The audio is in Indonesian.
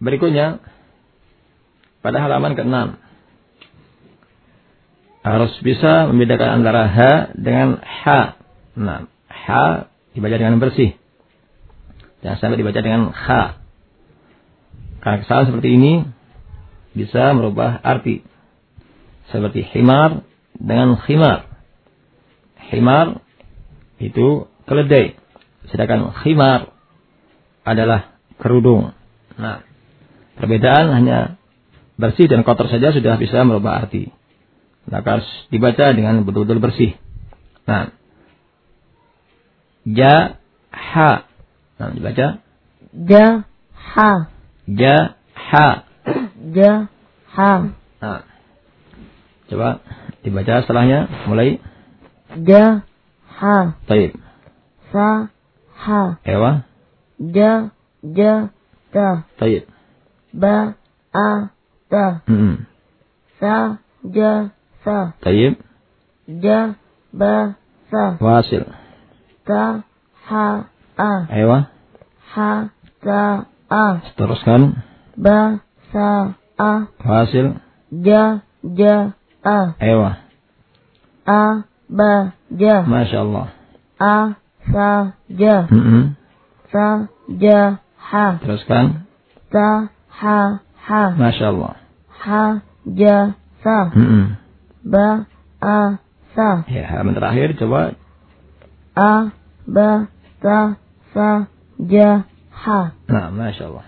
Berikutnya pada halaman ke-6 harus bisa membedakan antara ha dengan ha. Nah, ha dibaca dengan bersih. Jangan sampai dibaca dengan ha. Karena kesalahan seperti ini bisa merubah arti. Seperti himar dengan khimar. Himar itu keledai. Sedangkan khimar adalah kerudung. Nah, perbedaan hanya bersih dan kotor saja sudah bisa merubah arti. Maka harus dibaca dengan betul-betul bersih. Nah, ja ha. Nah, dibaca. Ja ha. Ja ha. Ja ha. Nah, coba dibaca setelahnya mulai. Ja ha. Baik. Sa ha. Ewa. Ja ja ta. Baik. Ba a ta. Hmm. Sa ja sa. Baik. Ja ba sa. Wasil. Ta ha a. Ewa. Ha ta a. Teruskan. Ba sa a. Wasil. Ja ja a. Ewa. A ba ja. Masya Allah. A sa ja. Hmm. Sa ja ha. Teruskan. Ta ha ha. Masya Allah. Ha ja sa. Hmm. Ba a sa. Ya, halaman terakhir coba. A ba ta sa ja ha. Nah, Masya Allah.